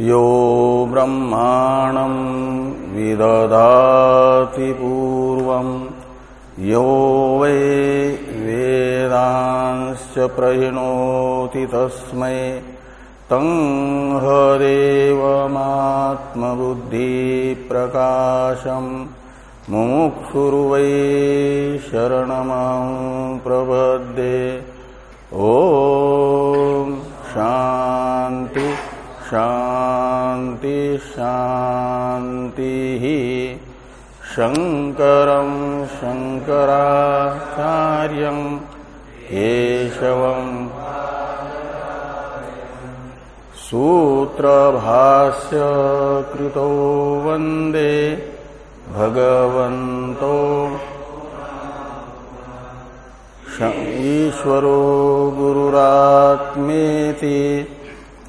यो ब्रह्माणं विदधाति पूर्वम् यो वै वेदांश्च प्रहिणोति तस्मै। तं हदेवमात्मबुद्धिप्रकाशम् मुमुक्षुर्वै शरणमं प्रपद्ये। ॐ शान्ति शान्तिः शङ्करं शङ्कराचार्यं केशवम् सूत्रभाष्य कृतो वंदे भगवन्तो ईश्वरो गुरुरात्मेति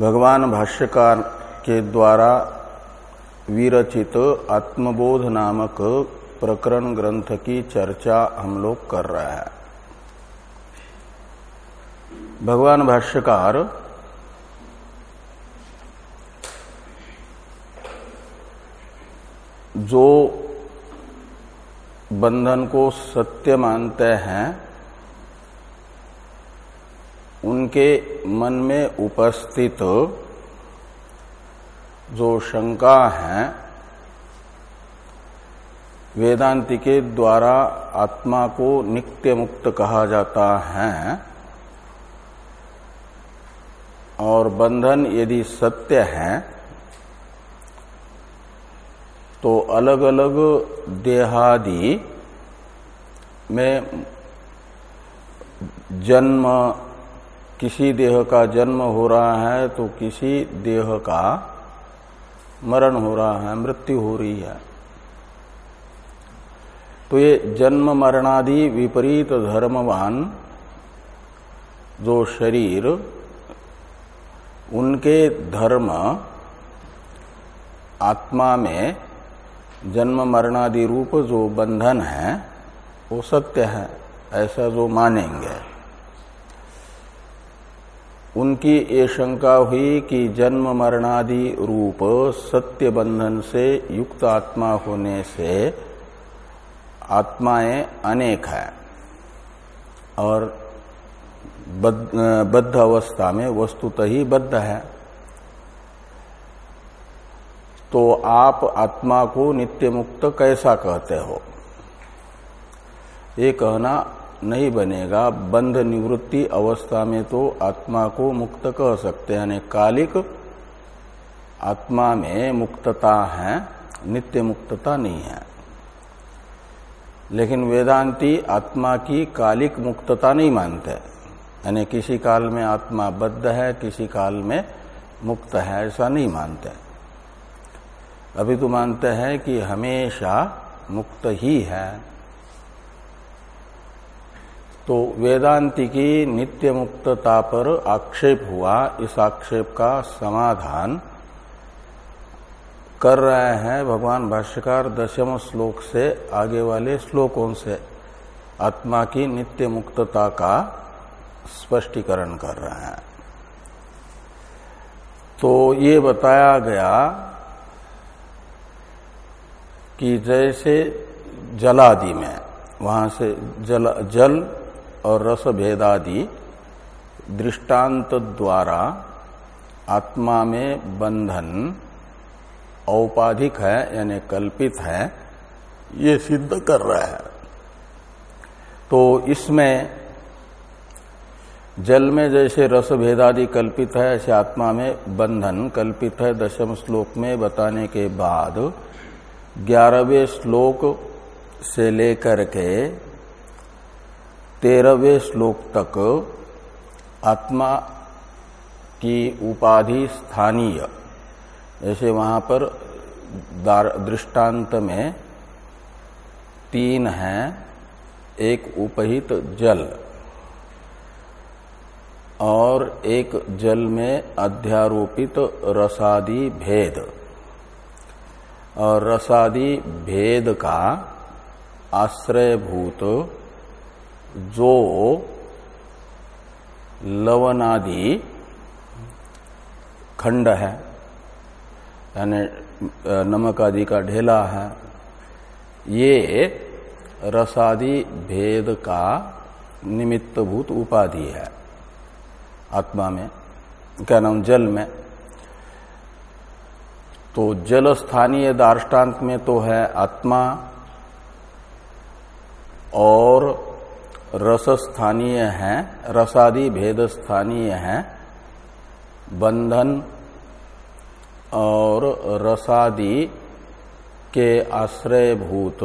भगवान भाष्यकार के द्वारा विरचित आत्मबोध नामक प्रकरण ग्रंथ की चर्चा हम लोग कर रहे हैं। भगवान भाष्यकार, जो बंधन को सत्य मानते हैं उनके मन में उपस्थित जो शंका है वेदांति के द्वारा आत्मा को नित्य मुक्त कहा जाता है, और बंधन यदि सत्य है तो अलग अलग देहादि में जन्म किसी देह का जन्म हो रहा है तो किसी देह का मरण हो रहा है, मृत्यु हो रही है। तो ये जन्म मरणादि विपरीत धर्मवान जो शरीर, उनके धर्म आत्मा में जन्म मरणादि रूप जो बंधन है, वो सत्य है, ऐसा जो मानेंगे। उनकी ये शंका हुई कि जन्म मरणादि रूप सत्य बंधन से युक्त आत्मा होने से आत्माएँ अनेक है और बद्ध अवस्था में वस्तुतः ही बद्ध है। तो आप आत्मा को नित्य मुक्त कैसा कहते हो? ये कहना नहीं बनेगा। बंध निवृत्ति अवस्था में तो आत्मा को मुक्त कह सकते हैं। यानी कालिक आत्मा में मुक्तता है, नित्य मुक्तता नहीं है। लेकिन वेदांती आत्मा की कालिक मुक्तता नहीं मानते। यानी किसी काल में आत्मा बद्ध है, किसी काल में मुक्त है, ऐसा नहीं मानते। अभी तो मानते हैं कि हमेशा मुक्त ही है। तो वेदांति की नित्य मुक्तता पर आक्षेप हुआ। इस आक्षेप का समाधान कर रहे हैं भगवान भाष्यकार दशम श्लोक से आगे वाले श्लोकों से। आत्मा की नित्य मुक्तता का स्पष्टीकरण कर रहे हैं। तो ये बताया गया कि जैसे जलादि में, वहाँ से जल जल और रस भेदादि दृष्टांत द्वारा आत्मा में बंधन औपाधिक है, यानी कल्पित है, ये सिद्ध कर रहा है। तो इसमें जल में जैसे रस भेदादि कल्पित है, ऐसे आत्मा में बंधन कल्पित है। दशम श्लोक में बताने के बाद ग्यारहवें श्लोक से लेकर के तेरहवें श्लोक तक आत्मा की उपाधि स्थानीय। जैसे वहाँ पर दृष्टांत में तीन हैं, एक उपहित जल और एक जल में अध्यारोपित रसादि भेद। और रसादि भेद का आश्रयभूत जो लवनादि खंड है, यानी नमक आदि का ढेला है, ये रसादि भेद का निमित्तभूत उपाधि है, आत्मा में। क्या नाम? जल में। तो जल स्थानीय दार्टान्त में तो है आत्मा और रस स्थानीय है, रसादि भेद स्थानीय है, बंधन और रसादि के आश्रयभूत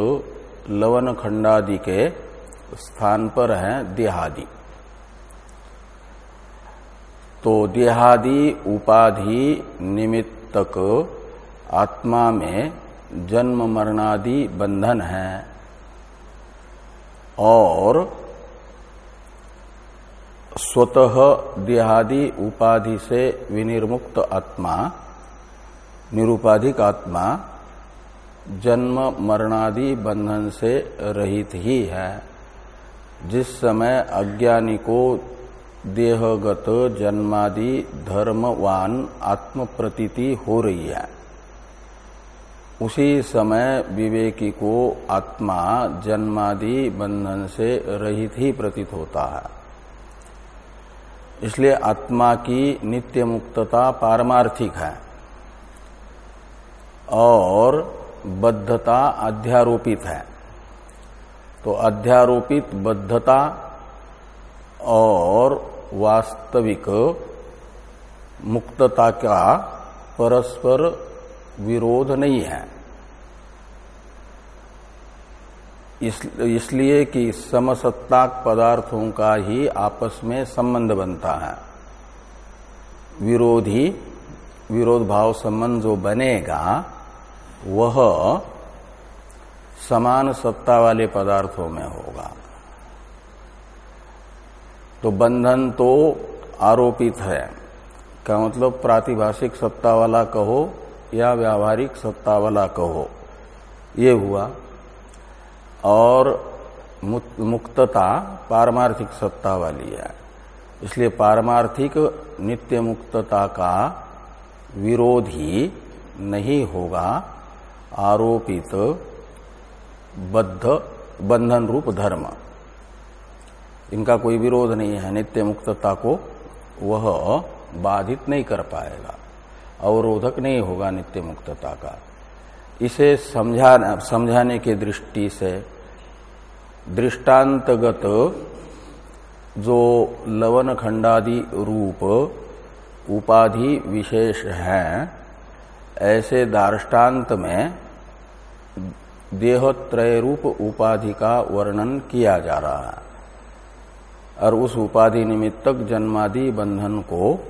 लवन खंडादि के स्थान पर है देहादि। तो देहादि उपाधि निमित्तक आत्मा में जन्म मरणादि बंधन है और स्वतः देहादि उपाधि से विनिर्मुक्त आत्मा, निरुपाधिक आत्मा, जन्म मरणादि बंधन से रहित ही है। जिस समय अज्ञानी को देहगत जन्मादि धर्मवान आत्म प्रतीति हो रही है, उसी समय विवेकी को आत्मा जन्मादि बंधन से रहित ही प्रतीत होता है। इसलिए आत्मा की नित्य मुक्तता पारमार्थिक है। और बद्धता अध्यारोपित है। तो अध्यारोपित बद्धता और वास्तविक मुक्तता का परस्पर विरोध नहीं है। इसलिए कि समसत्ताक पदार्थों का ही आपस में संबंध बनता है। विरोधी विरोध भाव संबंध जो बनेगा, वह समान सत्ता वाले पदार्थों में होगा। तो बंधन तो आरोपित है। क्या मतलब? प्रातिभाषिक सत्ता वाला कहो या व्यावहारिक सत्ता वाला कहो। ये हुआ। और मुक्तता पारमार्थिक सत्ता वाली है। इसलिए पारमार्थिक नित्य मुक्तता का विरोधी नहीं होगा, आरोपित बद्ध, बंधन रूप धर्म। इनका कोई विरोध नहीं है, नित्य मुक्तता को वह बाधित नहीं कर पाएगा, अवरोधक नहीं होगा नित्य मुक्तता का। इसे समझा समझाने की दृष्टि से दृष्टांतगत जो लवन खंडादि रूप उपाधि विशेष है, ऐसे दार्टान्त में देहत्रय रूप उपाधि का वर्णन किया जा रहा है। और उस उपाधि निमित्तक जन्मादि बंधन को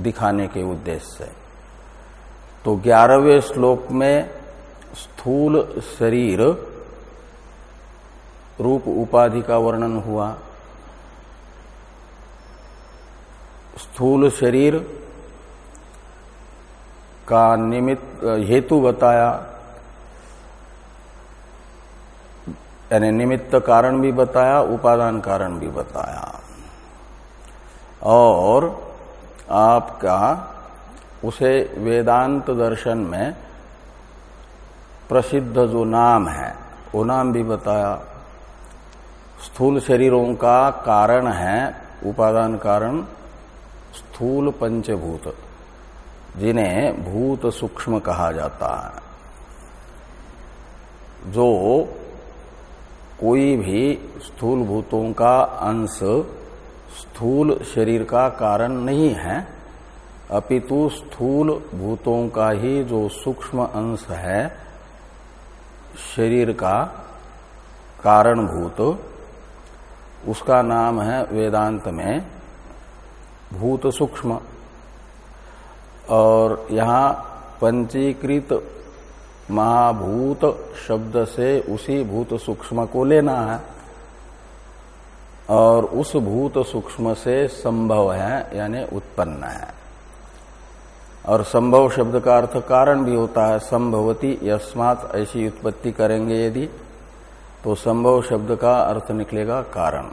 दिखाने के उद्देश्य से। तो ग्यारहवें श्लोक में स्थूल शरीर रूप उपाधि का वर्णन हुआ। स्थूल शरीर का निमित्त हेतु बताया। यानी निमित्त कारण भी बताया, उपादान कारण भी बताया। और आपका उसे वेदांत दर्शन में प्रसिद्ध जो नाम है, वो नाम भी बताया। स्थूल शरीरों का कारण है, उपादान कारण, स्थूल पंचभूत, जिन्हें भूत सूक्ष्म कहा जाता है। जो कोई भी स्थूल भूतों का अंश स्थूल शरीर का कारण नहीं है, अपितु स्थूल भूतों का ही जो सूक्ष्म अंश है, शरीर का कारणभूत उसका नाम है वेदांत में भूत सूक्ष्म। और यहाँ पंचीकृत महाभूत शब्द से उसी भूत सूक्ष्म को लेना है। और उस भूत सूक्ष्म से संभव है, यानी उत्पन्न है। और संभव शब्द का अर्थ कारण भी होता है। संभवती यस्मात ऐसी उत्पत्ति करेंगे यदि तो संभव शब्द का अर्थ निकलेगा कारण।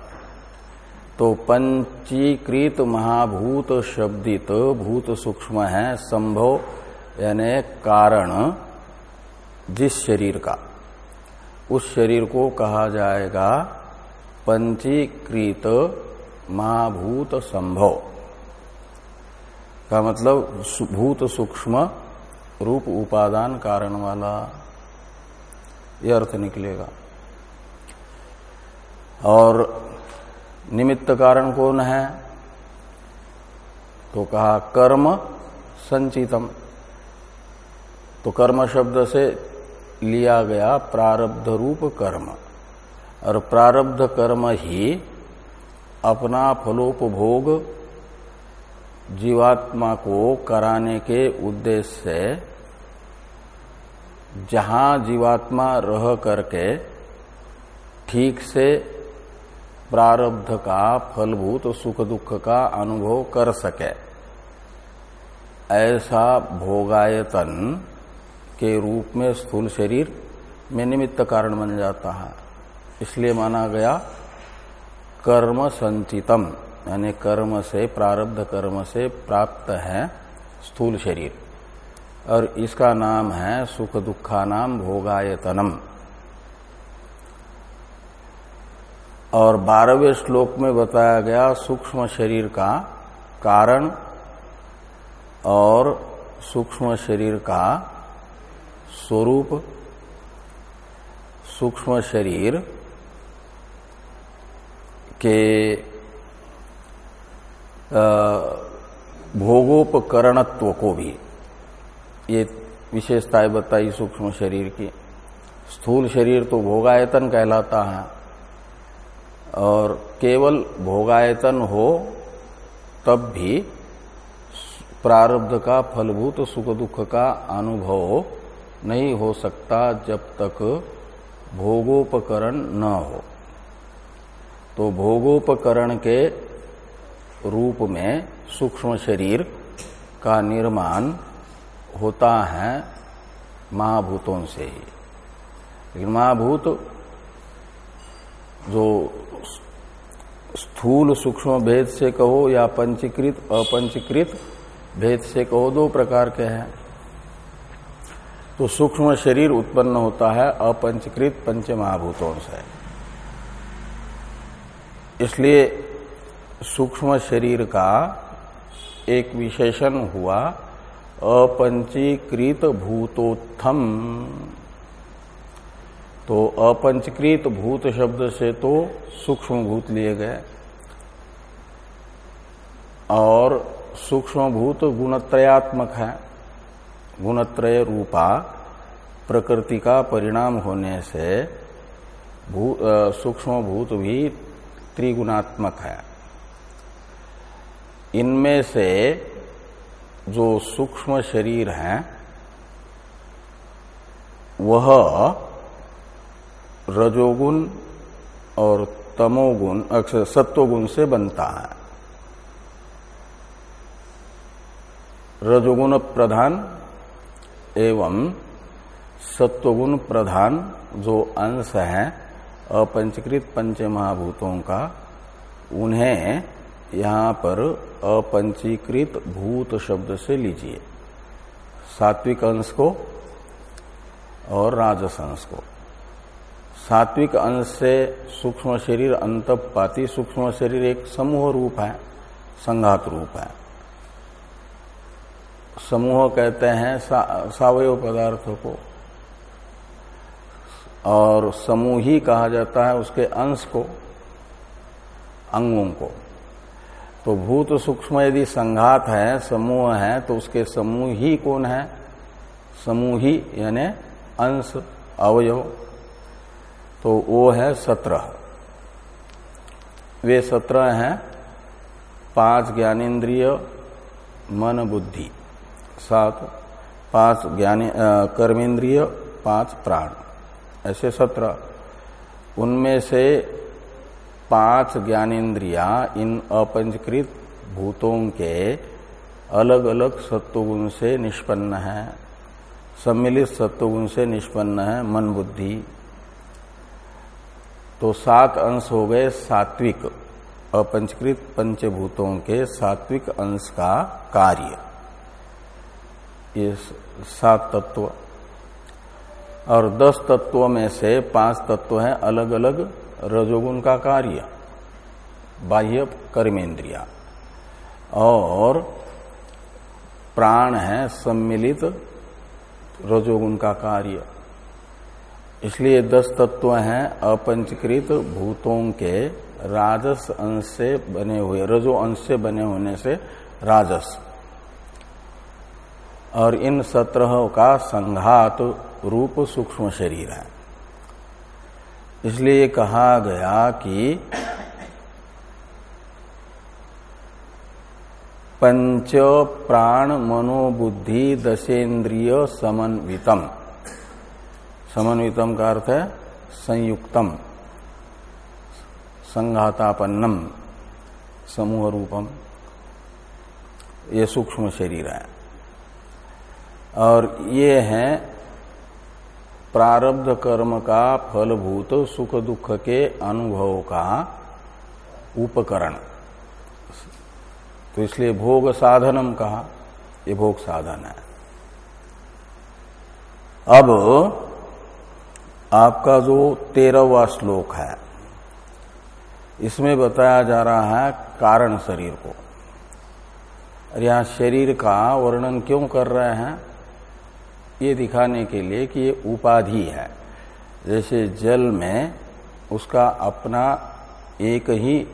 तो पंचीकृत महाभूत शब्दित भूत सूक्ष्म है संभव, यानी कारण जिस शरीर का। उस शरीर को कहा जाएगा पंचीकृत महाभूत संभव। का मतलब भूत सूक्ष्म रूप उपादान कारण वाला। यह अर्थ निकलेगा। और निमित्त कारण कौन है? तो कहा, कर्म संचितम। तो कर्म शब्द से लिया गया प्रारब्ध रूप कर्म। और प्रारब्ध कर्म ही अपना फलोपभोग जीवात्मा को कराने के उद्देश्य से जहाँ जीवात्मा रह करके ठीक से प्रारब्ध का फलभूत सुख दुख का अनुभव कर सके। ऐसा भोगायतन के रूप में स्थूल शरीर में निमित्त कारण बन जाता है। इसलिए माना गया कर्म संचितम, यानी कर्म से प्रारब्ध कर्म से प्राप्त है स्थूल शरीर। और इसका नाम है सुख दुखा नाम भोगायतनम। और बारहवें श्लोक में बताया गया सूक्ष्म शरीर का कारण और सूक्ष्म शरीर का स्वरूप। सूक्ष्म शरीर के भोगोपकरणत्व को भी, ये विशेषताएँ बताई सूक्ष्म शरीर की। स्थूल शरीर तो भोगायतन कहलाता है। और केवल भोगायतन हो, तब भी प्रारब्ध का फलभूत सुख दुख का अनुभव नहीं हो सकता जब तक भोगोपकरण न हो। तो भोगोपकरण के रूप में सूक्ष्म शरीर का निर्माण होता है महाभूतों से ही। लेकिन महाभूत जो स्थूल सूक्ष्म भेद से कहो या पंचीकृत, अपंचीकृत भेद से कहो, दो प्रकार के हैं। तो सूक्ष्म शरीर उत्पन्न होता है अपंचीकृत पंच महाभूतों से। इसलिए सूक्ष्म शरीर का एक विशेषण हुआ अपंचीकृत भूतोत्थम। तो अपंचकृत भूत शब्द से तो सूक्ष्म भूत लिए गए। और सूक्ष्म भूत गुणत्रयात्मक है। गुणत्रय रूपा प्रकृति का परिणाम होने से भू, सूक्ष्म भूत भी त्रिगुणात्मक है। इनमें से जो सूक्ष्म शरीर है वह रजोगुण और तमोगुण अक्सर सत्वगुण से बनता है। रजोगुण प्रधान एवं सत्वगुण प्रधान जो अंश है, अपंचकृत पंच महाभूतों का, उन्हें यहाँ पर अपंचीकृत भूत शब्द से लीजिए। सात्विक अंश को और राजस अंश को। सात्विक अंश से सूक्ष्म शरीर अंतपाती सूक्ष्म शरीर एक समूह रूप है संघात रूप है। समूह कहते हैं सा, सावयव पदार्थों को। और समूह ही कहा जाता है उसके अंश को अंगों को। तो भूत सूक्ष्म यदि संघात है समूह है तो उसके समूह ही कौन है? समूह ही यानी अंश अवयव तो वो है सत्रह। वे सत्रह हैं, पाँच ज्ञानेन्द्रिय, मन, बुद्धि। सात, पाँच ज्ञानी कर्मेंद्रिय, पाँच प्राण। ऐसे सत्रह। उनमें से पाँच ज्ञानेन्द्रिया इन अपंचकृत भूतों के अलग अलग सत्वगुण से निष्पन्न है। सम्मिलित सत्वगुण से निष्पन्न है, मन, बुद्धि। तो सात अंश हो गए सात्विक, अपंचकृत पंचभूतों के सात्विक अंश का कार्य। ये सात तत्व। और दस तत्वों में से पाँच तत्व हैं अलग अलग रजोगुण का कार्य, बाह्य कर्मेंद्रिया। और प्राण है सम्मिलित रजोगुण का कार्य। इसलिए दस तत्व हैं, अपंचकृत भूतों के राजस अंश से बने हुए, रजो अंश से बने होने से राजस। और इन सत्रह का संघात रूप सूक्ष्म शरीर है। इसलिए कहा गया कि पंच प्राण मनोबुद्धि दशेन्द्रिय समन्वितम। समन्वितम का अर्थ है संयुक्तम, संघातापन्नम, समूह रूपम। ये सूक्ष्म शरीर है। और ये है प्रारब्ध कर्म का फलभूत सुख दुख के अनुभव का उपकरण। तो इसलिए भोग साधनम कहा, ये भोग साधन है। अब आपका जो तेरहवा श्लोक है, इसमें बताया जा रहा है कारण शरीर को। और यहाँ शरीर का वर्णन क्यों कर रहे हैं, ये दिखाने के लिए कि ये उपाधि है। जैसे जल में उसका अपना एक ही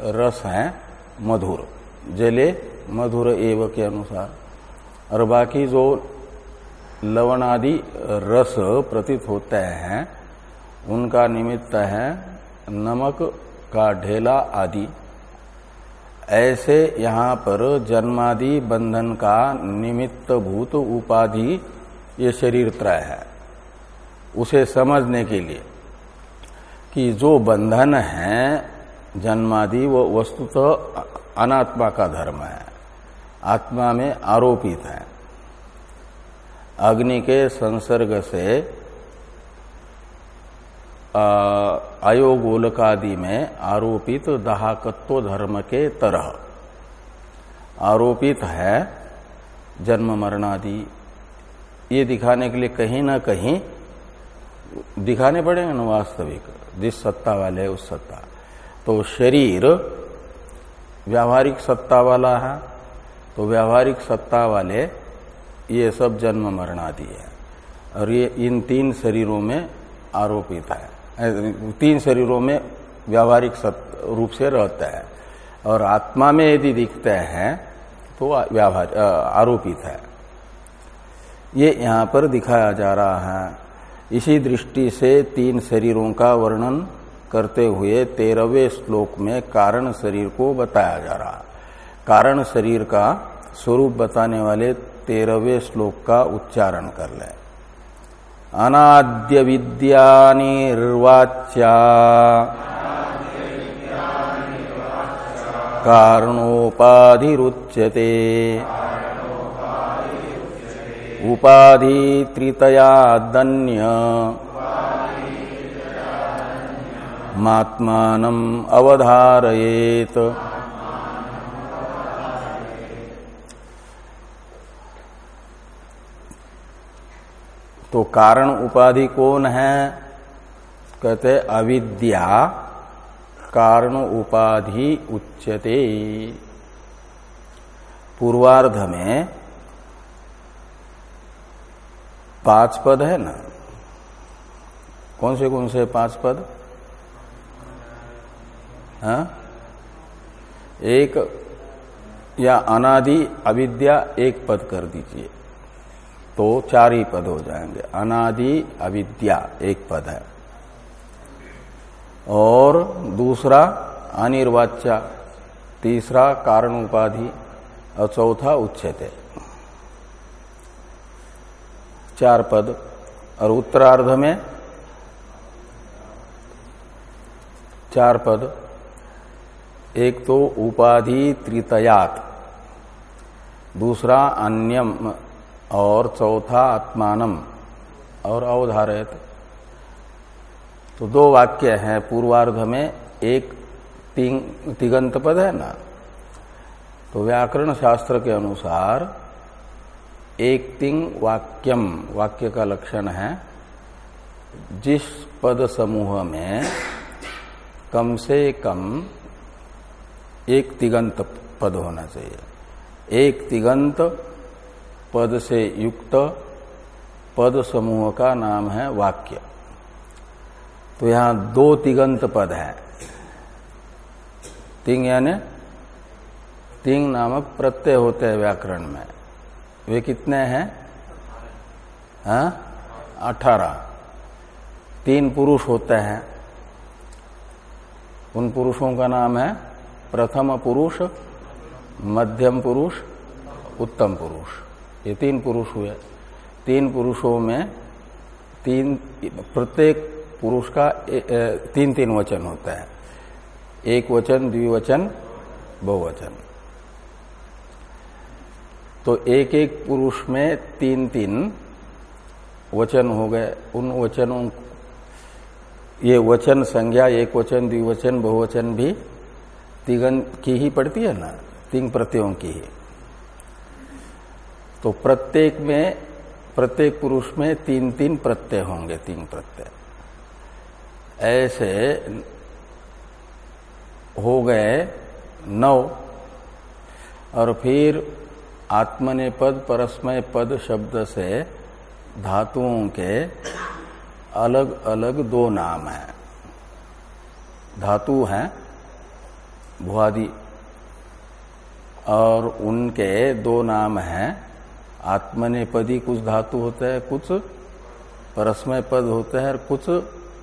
रस है, मधुर। जले मधुर एव के अनुसार। और बाकी जो लवण आदि रस प्रतीत होते हैं। उनका निमित्त है नमक का ढेला आदि। ऐसे यहाँ पर जन्मादि बंधन का निमित्त भूत उपाधि ये शरीर त्रय है। उसे समझने के लिए कि जो बंधन है जन्मादि वो वस्तुतः अनात्मा का धर्म है। आत्मा में आरोपित है। अग्नि के संसर्ग से आयोगोलकादि में आरोपित दाहकत्व धर्म के तरह। आरोपित है जन्म मरणादि। ये दिखाने के लिए कहीं ना कहीं, दिखाने पड़ेंगे ना वास्तविक, जिस सत्ता वाले उस सत्ता। तो शरीर व्यावहारिक सत्ता वाला है तो व्यावहारिक सत्ता वाले ये सब जन्म मरण आदि है। और ये इन तीन शरीरों में आरोपित है। तीन शरीरों में व्यावहारिक रूप से रहता है। और आत्मा में यदि दिखते हैं तो व्यावहार आरोपित है। ये यहाँ पर दिखाया जा रहा है। इसी दृष्टि से तीन शरीरों का वर्णन करते हुए तेरहवें श्लोक में कारण शरीर को बताया जा रहा। कारण शरीर का स्वरूप बताने वाले तेरहवें श्लोक का उच्चारण कर ले। अनाद्य विद्या निर्वाच्या। कारणोपाधिरुच्यते। उपाधि त्रितया दन्य मात्मान अवधारयेत। तो कारण उपाधि कौन है? कहते अविद्या, कारण उपाधि उच्यते। पूर्वार्ध में पाँच पद है ना? कौन से कौन से पाँच पद? हा? एक या अनादि, अविद्या, एक पद कर दीजिए। तो चार ही पद हो जाएँगे। अनादि, अविद्या, एक पद है। और दूसरा, अनिर्वाच्या, तीसरा कारण उपाधि और चौथा उच्छेद चार पद। और उत्तरार्ध में चार पद। एक तो उपाधि त्रितयात। दूसरा, अन्यम और चौथा आत्मानम, और अवधारित तो दो वाक्य हैं पूर्वार्ध में, एक तिगंत पद है ना? तो व्याकरण शास्त्र के अनुसार, एक तिंग वाक्यम, वाक्य का लक्षण है, जिस पद समूह में कम से कम एक तिगंत पद होना चाहिए। एक तिगंत पद से युक्त पद समूह का नाम है वाक्य। तो यहाँ दो तिगंत पद है। तिंग यानी तिंग नामक प्रत्यय होते हैं व्याकरण में। वे कितने हैं? हाँ? अठारह। तीन पुरुष होते हैं। उन पुरुषों का नाम है प्रथम पुरुष, मध्यम पुरुष, उत्तम पुरुष। ये तीन पुरुष हुए। तीन पुरुषों में तीन प्रत्येक पुरुष का ए, ए, तीन तीन वचन होता है। एक वचन द्विवचन बहुवचन। तो एक एक पुरुष में तीन तीन वचन हो गए। उन वचनों ये वचन संज्ञा एक वचन द्विवचन बहुवचन भी तिगन की ही पड़ती है ना? तीन प्रत्ययों की ही। तो प्रत्येक में, प्रत्येक पुरुष में तीन तीन प्रत्यय होंगे, तीन प्रत्यय। ऐसे हो गए नौ, और फिर आत्मने पद, परस्मय पद शब्द से धातुओं के अलग अलग दो नाम हैं। धातु हैं, भुआदि, और उनके दो नाम हैं आत्मनेपदी कुछ धातु होता है कुछ परस्मय पद होता है और कुछ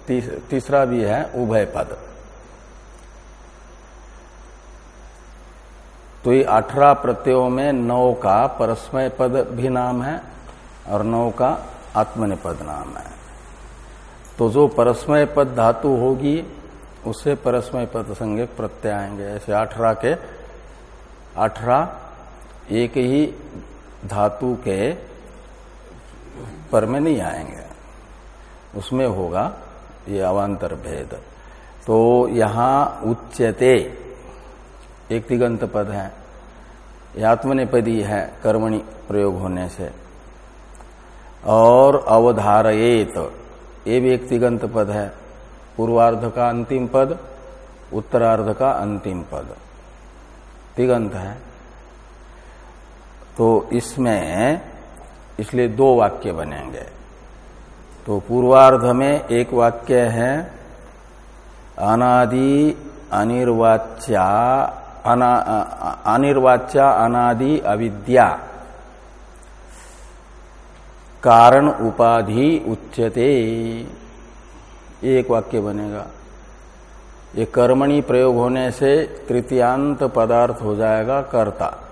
तीस, तीसरा भी है उभय पद। तो ये अठारह प्रत्ययों में नौ का परस्मय पद भी नाम है और नौ का आत्मनिपद नाम है। तो जो परस्मय पद धातु होगी उससे परस्मय पद संज्ञक प्रत्यय आएँगे। ऐसे अठारह के अठारह एक ही धातु के पर में नहीं आएँगे। उसमें होगा ये अवान्तर भेद। तो यहाँ उच्चते एक तिगंत पद है। आत्मनिपदी है, कर्मणि प्रयोग होने से। और अवधारयेत, ये भी एक तिगंत पद है। पूर्वार्ध का अंतिम पद, उत्तरार्ध का अंतिम पद। तिगंत है। तो इसमें इसलिए दो वाक्य बनेंगे। तो पूर्वार्ध में एक वाक्य है अनादि अनिर्वाच्या अना, अनिर्वाच्या अनादि अविद्या। कारण उपाधि उच्यते। एक वाक्य बनेगा। ये कर्मणि प्रयोग होने से तृतीयांत पदार्थ हो जाएगा कर्ता।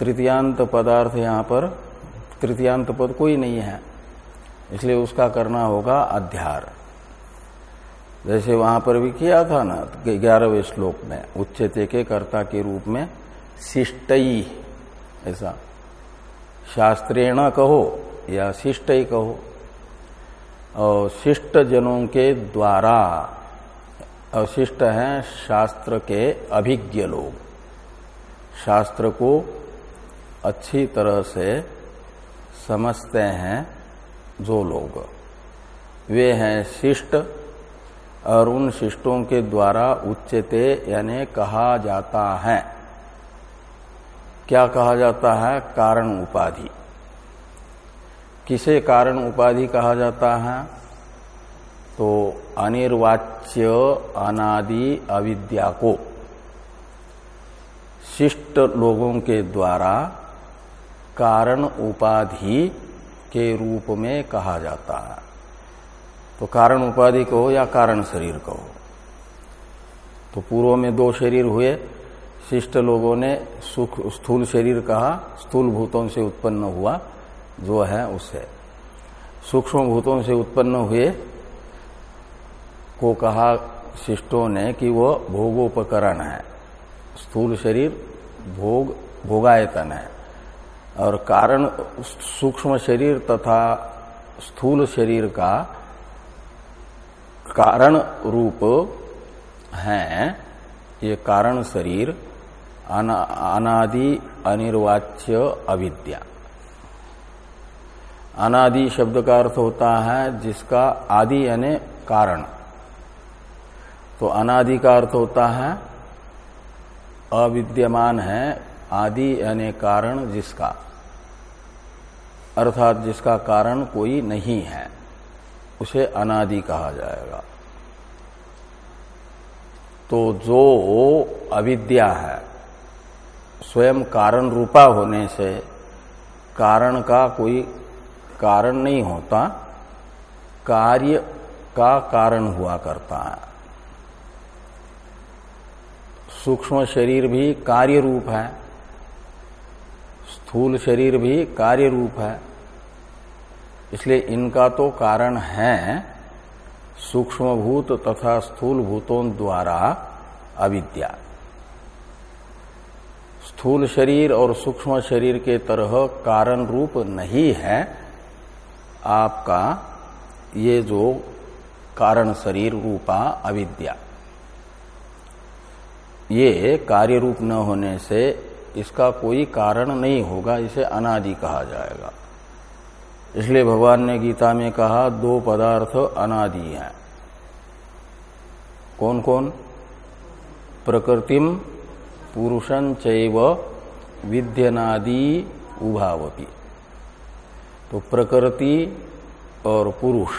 तृतीयांत पदार्थ यहाँ पर, तृतीयांत पद कोई नहीं है, इसलिए उसका करना होगा अध्यार। जैसे वहाँ पर भी किया था ना, ग्यारहवें श्लोक में, उच्चते के कर्ता के रूप में शिष्टई ऐसा। शास्त्रेण कहो या शिष्ट कहो, और शिष्ट जनों के द्वारा अशिष्ट हैं शास्त्र के अभिज्ञ लोग। शास्त्र को अच्छी तरह से समझते हैं जो लोग। वे हैं शिष्ट और उन शिष्टों के द्वारा उच्चते यानी कहा जाता है। क्या कहा जाता है? कारण उपाधि। किसे कारण उपाधि कहा जाता है? तो अनिर्वाच्य अनादि अविद्या को। शिष्ट लोगों के द्वारा कारण उपाधि के रूप में कहा जाता है। तो कारण उपाधि कहो या कारण शरीर कहो तो पूर्व में दो शरीर हुए, शिष्ट लोगों ने सुख, स्थूल शरीर कहा, स्थूल भूतों से उत्पन्न हुआ, जो है उसे। सूक्ष्म भूतों से उत्पन्न हुए को कहा शिष्टों ने कि वह भोगोपकरण है। स्थूल शरीर भोग, भोगायतन है। और कारण सूक्ष्म शरीर तथा स्थूल शरीर का कारण रूप है। ये कारण शरीर अनादि, अनिर्वाच्य, अविद्या। अनादि शब्द का अर्थ होता है जिसका आदि यानी कारण। तो अनादि का अर्थ होता है अविद्यमान है आदि यानी कारण जिसका, अर्थात जिसका कारण कोई नहीं है, उसे अनादि कहा जाएगा। तो जो अविद्या है, स्वयं कारण रूपा होने से कारण का कोई कारण नहीं होता, कार्य का कारण हुआ करता है। सूक्ष्म शरीर भी कार्य रूप है स्थूल शरीर भी कार्य रूप है। इसलिए इनका तो कारण है सूक्ष्म भूत तथा स्थूल भूतों द्वारा अविद्या। स्थूल शरीर और सूक्ष्म शरीर के तरह कारण रूप नहीं है। आपका ये जो कारण शरीर रूपा अविद्या। ये कार्य रूप न होने से इसका कोई कारण नहीं होगा, इसे अनादि कहा जाएगा। इसलिए भगवान ने गीता में कहा, दो पदार्थ अनादि हैं। कौन कौन प्रकृतिम पुरुषं चैव विद्यनादि उभावती तो प्रकृति और पुरुष।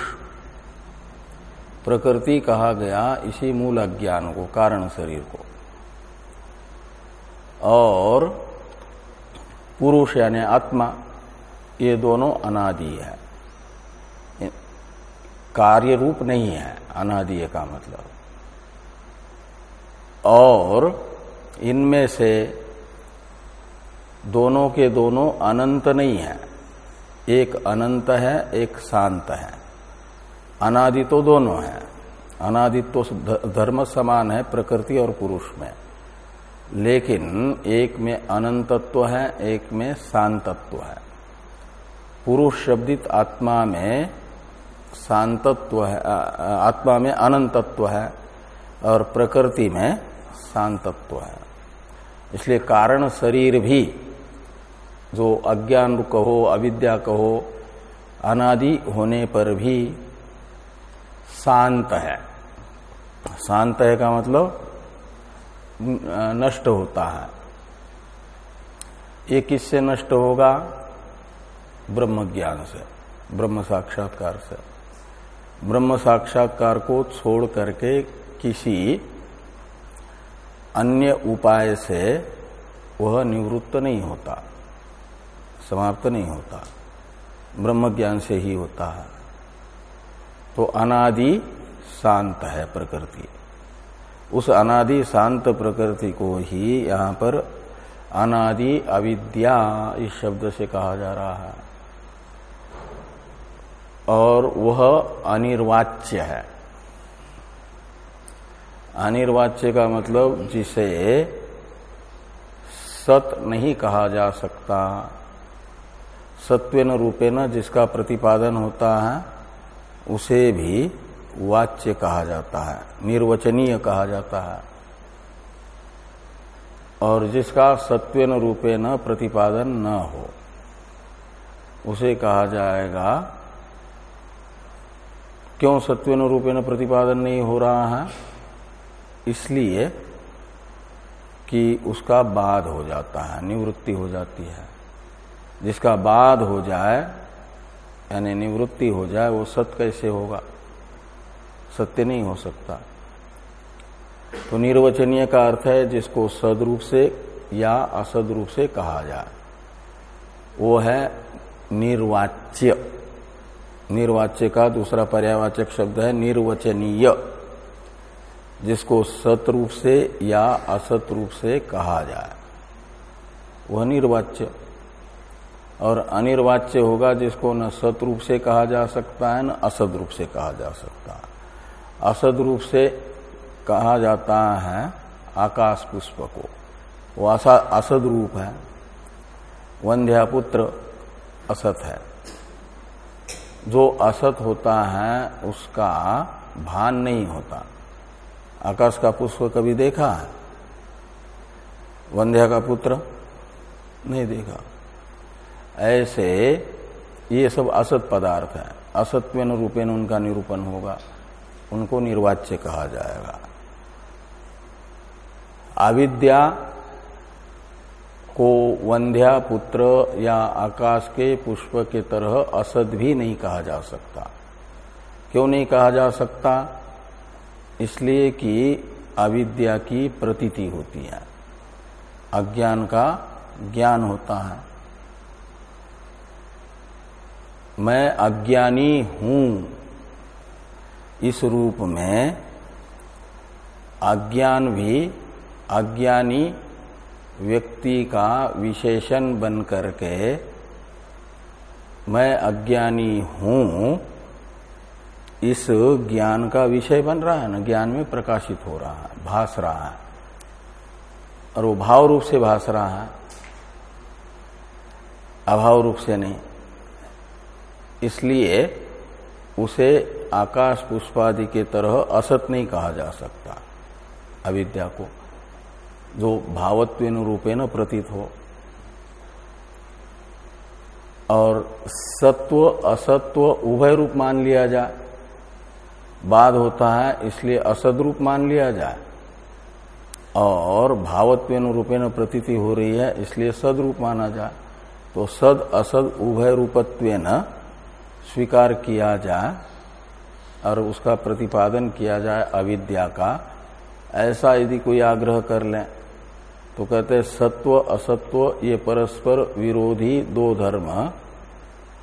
प्रकृति कहा गया इसी मूल अज्ञान को, कारण शरीर को। और पुरुष यानी आत्मा, ये दोनों अनादि है। कार्य रूप नहीं है, अनादि का मतलब। और इनमें से दोनों के दोनों अनंत नहीं है। एक अनंत है, एक शांत है। अनादि तो दोनों है। अनादि तो धर्म समान है, प्रकृति और पुरुष में। लेकिन एक में अनंतत्व है, एक में शांतत्व है। पुरुष शब्दित आत्मा में शांतत्व है आत्मा में अनंतत्व है और प्रकृति में शांतत्व है। इसलिए कारण शरीर भी, जो अज्ञान कहो, अविद्या कहो, अनादि होने पर भी शांत है। शांत है का मतलब? नष्ट होता है। ये किससे नष्ट होगा? ब्रह्म ज्ञान से, ब्रह्म साक्षात्कार से। ब्रह्म साक्षात्कार को छोड़ करके किसी अन्य उपाय से वह निवृत्त नहीं होता, समाप्त नहीं होता। ब्रह्म ज्ञान से ही होता है। तो अनादि शांत है प्रकृति। उस अनादि शांत प्रकृति को ही यहाँ पर अनादि अविद्या इस शब्द से कहा जा रहा है। और वह अनिर्वाच्य है। अनिर्वाच्य का मतलब जिसे सत नहीं कहा जा सकता। सत्वेन रूपेण जिसका प्रतिपादन होता है, उसे भी वाच्य कहा जाता है, निर्वचनीय कहा जाता है। और जिसका सत्वेन रूपे न प्रतिपादन न हो, उसे कहा जाएगा, क्यों सत्वेन न प्रतिपादन नहीं हो रहा है? इसलिए कि उसका बाद हो जाता है, निवृत्ति हो जाती है। जिसका बाद हो जाए, यानी निवृत्ति हो जाए, वो सत कैसे होगा? सत्य नहीं हो सकता। तो निर्वचनीय का अर्थ है जिसको सदरूप से या असद रूप से कहा जाए। वो है निर्वाच्य। निर्वाच्य का दूसरा पर्यावाचक शब्द है निर्वचनीय, जिसको सत रूप से या असत रूप से कहा जाए। वह निर्वाच्य। और अनिर्वाच्य होगा जिसको न सत रूप से कहा जा सकता है, न असद रूप से कहा जा सकता है। असद रूप से कहा जाता है आकाश पुष्प को। वो असद रूप है। वंध्या पुत्र असत है। जो असत होता है, उसका भान नहीं होता। आकाश का पुष्प कभी देखा है? वंध्या का पुत्र नहीं देखा। ऐसे ये सब असत पदार्थ है। असत्व रूपेण उनका निरूपण होगा। उनको निर्वाच्य कहा जाएगा। अविद्या को वंध्या पुत्र या आकाश के पुष्प के तरह असद भी नहीं कहा जा सकता। क्यों नहीं कहा जा सकता? इसलिए कि अविद्या की प्रतीति होती है। अज्ञान का ज्ञान होता है। मैं अज्ञानी हूँ। इस रूप में अज्ञान भी अज्ञानी व्यक्ति का विशेषण बन करके मैं अज्ञानी हूँ, इस ज्ञान का विषय बन रहा है ना, ज्ञान में प्रकाशित हो रहा है, भास रहा है, और वो भाव रूप से भास रहा है, अभाव रूप से नहीं, इसलिए उसे आकाश पुष्पादि के तरह असत नहीं कहा जा सकता। अविद्या को, जो भावत्व रूपे न प्रतीत हो। और सत्व, असत्व उभय रूप मान लिया जाए। बाद होता है, इसलिए असद रूप मान लिया जाए। और भावत्व रूपेण प्रतीति हो रही है, इसलिए सद रूप माना जाए। तो सद, असद उभय रूपत्व स्वीकार किया जाए। और उसका प्रतिपादन किया जाए अविद्या का। ऐसा यदि कोई आग्रह कर ले तो कहते सत्व असत्व ये परस्पर विरोधी दो धर्म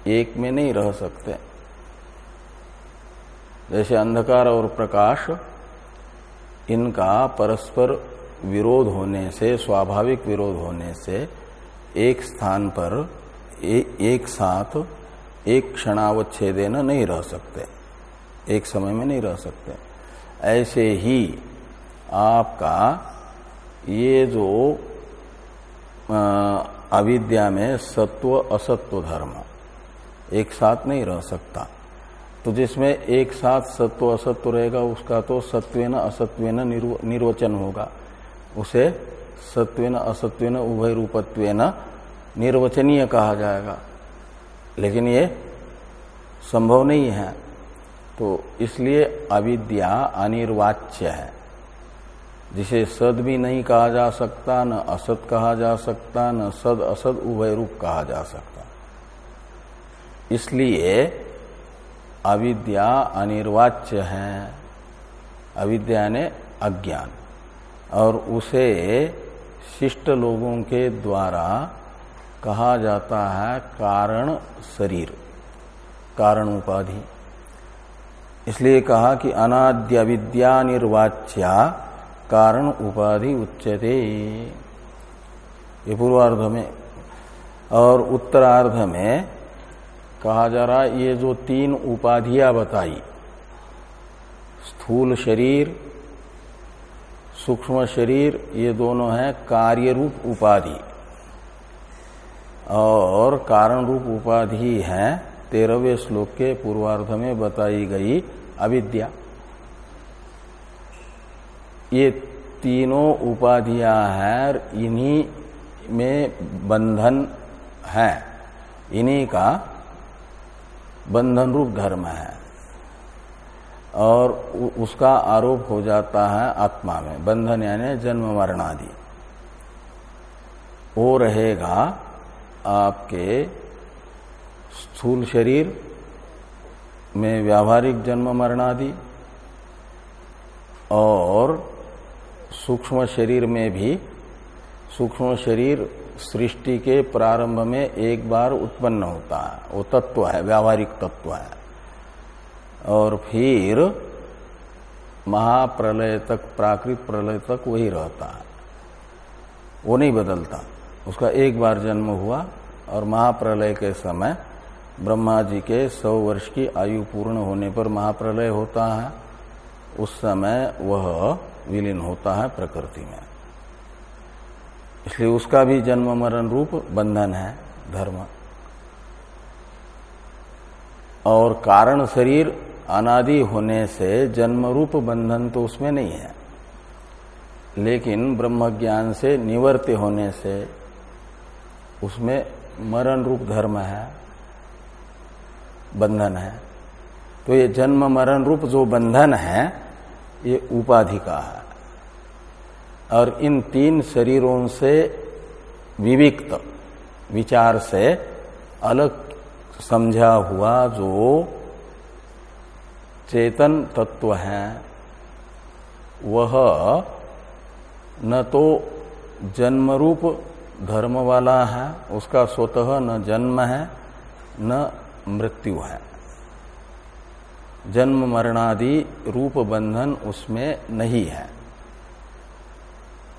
एक में नहीं रह सकते। जैसे अंधकार और प्रकाश इनका परस्पर विरोध होने से स्वाभाविक विरोध होने से एक स्थान पर ए, एक साथ एक क्षणावच्छेदेन नहीं रह सकते। एक समय में नहीं रह सकते। ऐसे ही आपका ये जो अविद्या में सत्व, असत्व धर्म एक साथ नहीं रह सकता। तो जिसमें एक साथ सत्व, असत्व रहेगा, उसका तो सत्वेन, असत्वेन निर्वचन होगा। उसे सत्वेन, असत्वेन, उभय रूपत्वेन निर्वचनीय कहा जाएगा। लेकिन ये संभव नहीं है। तो इसलिए अविद्या अनिर्वाच्य है। जिसे सद भी नहीं कहा जा सकता, न असत कहा जा सकता, न सद असद उभय रूप कहा जा सकता। इसलिए अविद्या अनिर्वाच्य है। अविद्या ने अज्ञान। और उसे शिष्ट लोगों के द्वारा कहा जाता है कारण शरीर, कारण उपाधि। इसलिए कहा कि अनाद्य विद्या निर्वाच्या कारण उपाधि उच्चते ये पूर्वार्ध में और उत्तरार्ध में कहा जा रहा ये जो तीन उपाधियाँ बताई, स्थूल शरीर, सूक्ष्म शरीर, ये दोनों हैं कार्य रूप उपाधि। और कारण रूप उपाधि है तेरहवें श्लोक के पूर्वार्ध में बताई गई अविद्या। ये तीनों उपाधियाँ हैं, इन्हीं में बंधन है। इन्हीं का बंधन रूप धर्म है। और उसका आरोप हो जाता है आत्मा में। बंधन यानी जन्म मरण आदि वो रहेगा आपके स्थूल शरीर में व्यावहारिक जन्म मरण आदि और सूक्ष्म शरीर में भी सूक्ष्म शरीर सृष्टि के प्रारंभ में एक बार उत्पन्न होता है। वो तत्व है, व्यावहारिक तत्व है। और फिर महाप्रलय तक, प्राकृत प्रलय तक वही रहता है। वो नहीं बदलता। उसका एक बार जन्म हुआ और महाप्रलय के समय ब्रह्मा जी के सौ वर्ष की आयु पूर्ण होने पर महाप्रलय होता है। उस समय वह विलीन होता है प्रकृति में। इसलिए उसका भी जन्म मरण रूप बंधन है, धर्म। और कारण शरीर अनादि होने से जन्म रूप बंधन तो उसमें नहीं है। लेकिन ब्रह्म ज्ञान से निवर्त होने से उसमें मरण रूप धर्म है। बंधन है। तो ये जन्म, मरण रूप जो बंधन है, ये उपाधि का है। और इन तीन शरीरों से विविक्त विचार से अलग समझा हुआ जो चेतन तत्व है, वह न तो जन्म रूप धर्म वाला है, उसका स्वतः न जन्म है, न मृत्यु है। जन्म मरणादि रूप बंधन उसमें नहीं है।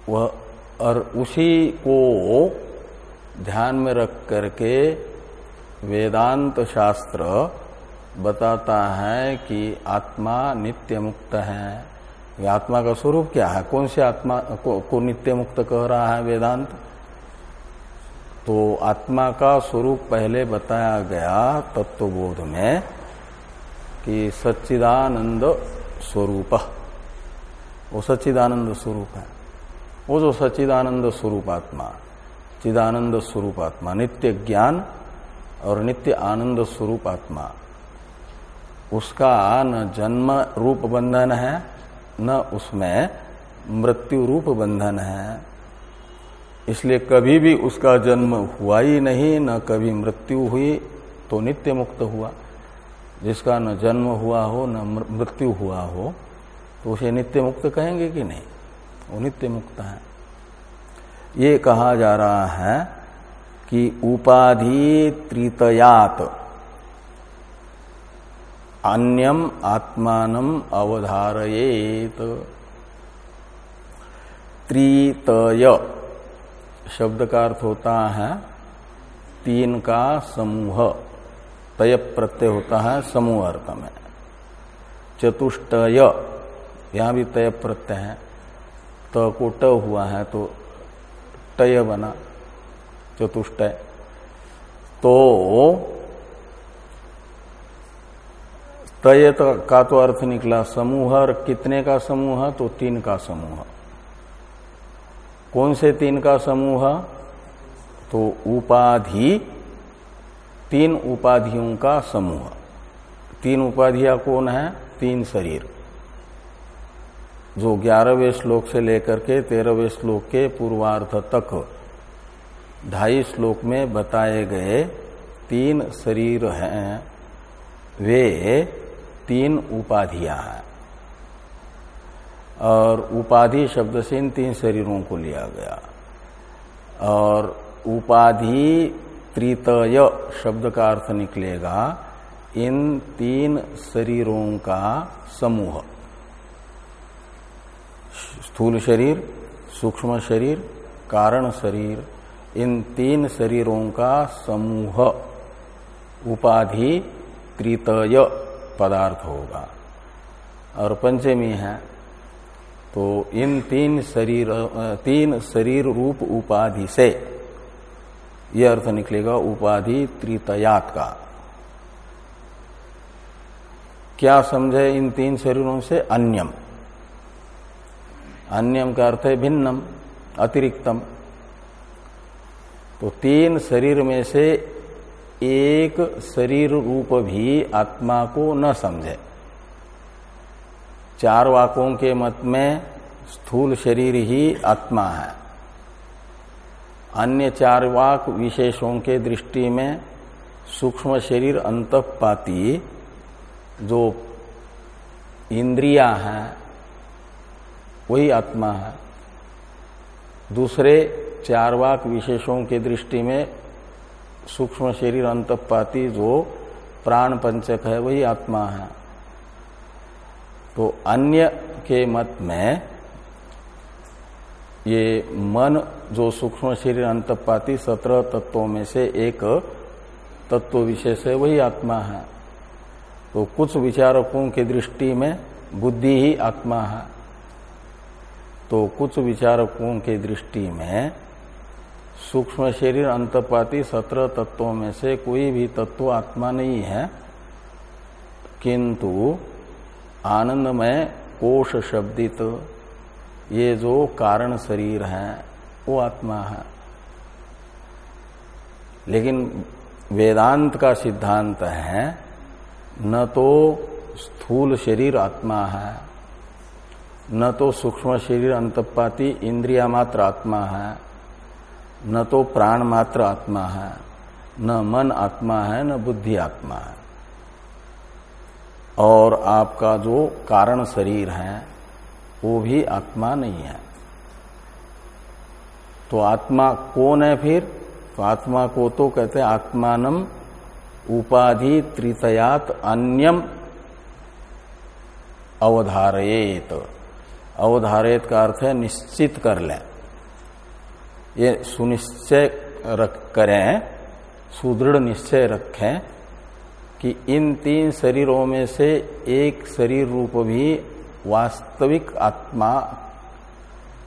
वह और उसी को ध्यान में रख करके वेदांत शास्त्र बताता है कि आत्मा नित्य मुक्त है आत्मा का स्वरूप क्या है? कौन से आत्मा को, को नित्य मुक्त कह रहा है वेदांत? तो आत्मा का स्वरूप पहले बताया गया तत्वबोध में कि सच्चिदानंद स्वरूप। वो सच्चिदानंद स्वरूप है। वो जो सच्चिदानंद स्वरूप आत्मा, चिदानंद स्वरूप आत्मा, नित्य ज्ञान और नित्य आनंद स्वरूप आत्मा, उसका न जन्म रूप बंधन है, न उसमें मृत्यु रूप बंधन है। इसलिए कभी भी उसका जन्म हुआ ही नहीं, न कभी मृत्यु हुई तो नित्य मुक्त हुआ। जिसका न जन्म हुआ हो, न मृत्यु हुआ हो तो उसे नित्य मुक्त कहेंगे कि नहीं? वो नित्य मुक्त है। ये कहा जा रहा है कि उपाधि त्रितयात, अन्यम आत्मान अवधारयेत। त्रितय शब्द का अर्थ होता है, तीन का समूह तय प्रत्यय होता है, समूह अर्थ में। चतुष्टय, यहाँ भी तय प्रत्यय है। त को ट हुआ है तो टय बना, चतुष्टय। तो तय का तो अर्थ निकला, समूह, और कितने का समूह तो तीन का समूह। कौन से तीन का समूह तो उपाधि, तीन उपाधियों का समूह। तीन उपाधियाँ कौन है? तीन शरीर। जो ग्यारहवें श्लोक से लेकर के तेरहवें श्लोक के पूर्वार्ध तक ढाई श्लोक में बताए गए तीन शरीर हैं, वे तीन उपाधियाँ हैं। और उपाधि शब्द से इन तीन शरीरों को लिया गया। और उपाधि त्रितय शब्द का अर्थ निकलेगा इन तीन शरीरों का समूह। स्थूल शरीर, सूक्ष्म शरीर, कारण शरीर, इन तीन शरीरों का समूह। उपाधि त्रितय पदार्थ होगा। और पंचमी है तो इन तीन शरीर तीन शरीर रूप उपाधि से यह अर्थ निकलेगा उपाधि त्रितयात का। क्या समझे इन तीन शरीरों से? अन्यम। अन्यम का अर्थ है भिन्नम, अतिरिक्तम। तो तीन शरीर में से एक शरीर रूप भी आत्मा को न समझे। चार वाकों के मत में स्थूल शरीर ही आत्मा है। अन्य चार वाक विशेषों के दृष्टि में सूक्ष्म शरीर अंतपाती जो इंद्रिया है, वही आत्मा है। दूसरे चार वाक विशेषों के दृष्टि में सूक्ष्म शरीर अंतपाती जो प्राण पंचक है, वही आत्मा है। तो अन्य के मत में ये मन जो सूक्ष्म शरीर अंतपाती सत्रह तत्वों में से एक तत्व विशेष है, वही आत्मा है। तो कुछ विचारकों की दृष्टि में बुद्धि ही आत्मा है। तो कुछ विचारकों की दृष्टि में सूक्ष्म शरीर अंतपाती सत्रह तत्वों में से कोई भी तत्व आत्मा नहीं है, किंतु आनंदमय कोश शब्दित, ये जो कारण शरीर है, वो आत्मा है। लेकिन वेदांत का सिद्धांत है, न तो स्थूल शरीर आत्मा है, न तो सूक्ष्म शरीर अंतपाती इंद्रिया मात्र आत्मा है, न तो प्राण मात्र आत्मा है, न मन आत्मा है, न बुद्धि आत्मा है। और आपका जो कारण शरीर है, वो भी आत्मा नहीं है। तो आत्मा कौन है फिर? तो आत्मा को तो कहते हैं आत्मानम उपाधि त्रितयात अन्यम अवधारयेत। अवधारयत का अर्थ है निश्चित कर लें। ये सुनिश्चय रख करें, सुदृढ़ निश्चय रखें कि इन तीन शरीरों में से एक शरीर रूप भी वास्तविक आत्मा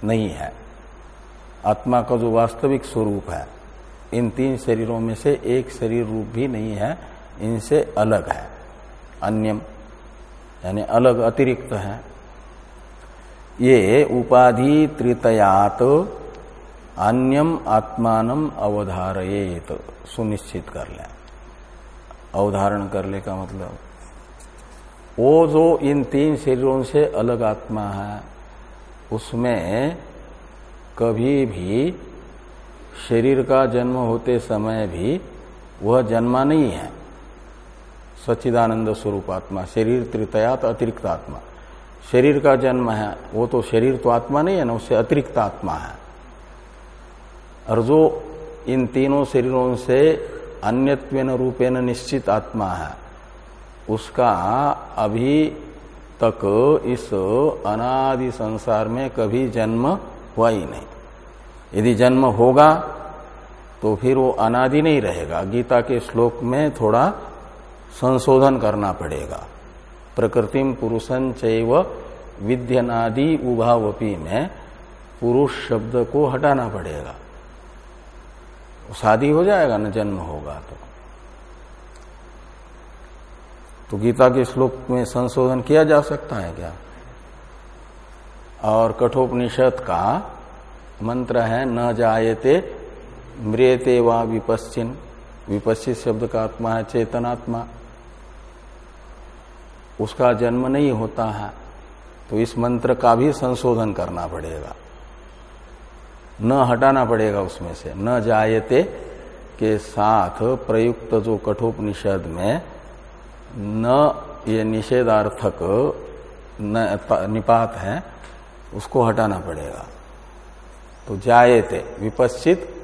नहीं है। आत्मा का जो वास्तविक स्वरूप है, इन तीन शरीरों में से एक शरीर रूप भी नहीं है, इनसे अलग है। अन्यम, यानी अलग अतिरिक्त है। ये उपाधि त्रितयात अन्यम आत्मान अवधारयेत, सुनिश्चित कर लें। अवधारण कर ले का मतलब। वो जो इन तीन शरीरों से अलग आत्मा है, उसमें कभी भी शरीर का जन्म होते समय भी वह जन्मा नहीं है। सच्चिदानंद स्वरूप आत्मा, शरीर त्रितयात अतिरिक्त आत्मा। शरीर का जन्म है, वो तो शरीर तो आत्मा नहीं है ना, उससे अतिरिक्त आत्मा है। और जो इन तीनों शरीरों से अन्यत्वेन रूपेण निश्चित आत्मा है। उसका अभी तक इस अनादि संसार में कभी जन्म हुआ ही नहीं। यदि जन्म होगा तो फिर वो अनादि नहीं रहेगा। गीता के श्लोक में थोड़ा संशोधन करना पड़ेगा। प्रकृतिम पुरुषन चैव विद्यनादि उभावपी में पुरुष शब्द को हटाना पड़ेगा। शादी हो जाएगा, ना जन्म होगा तो। तो गीता के श्लोक में संशोधन किया जा सकता है क्या? और कठोपनिषद का मंत्र है, न जायते मृियते व विपश्चिन। विपश्चित शब्द का आत्मा है चेतनात्मा। उसका जन्म नहीं होता है तो इस मंत्र का भी संशोधन करना पड़ेगा। न हटाना पड़ेगा उसमें से। न जायते के साथ प्रयुक्त जो कठोपनिषद में न, ये निषेधार्थक निपात है, उसको हटाना पड़ेगा। तो जायते, विपश्चित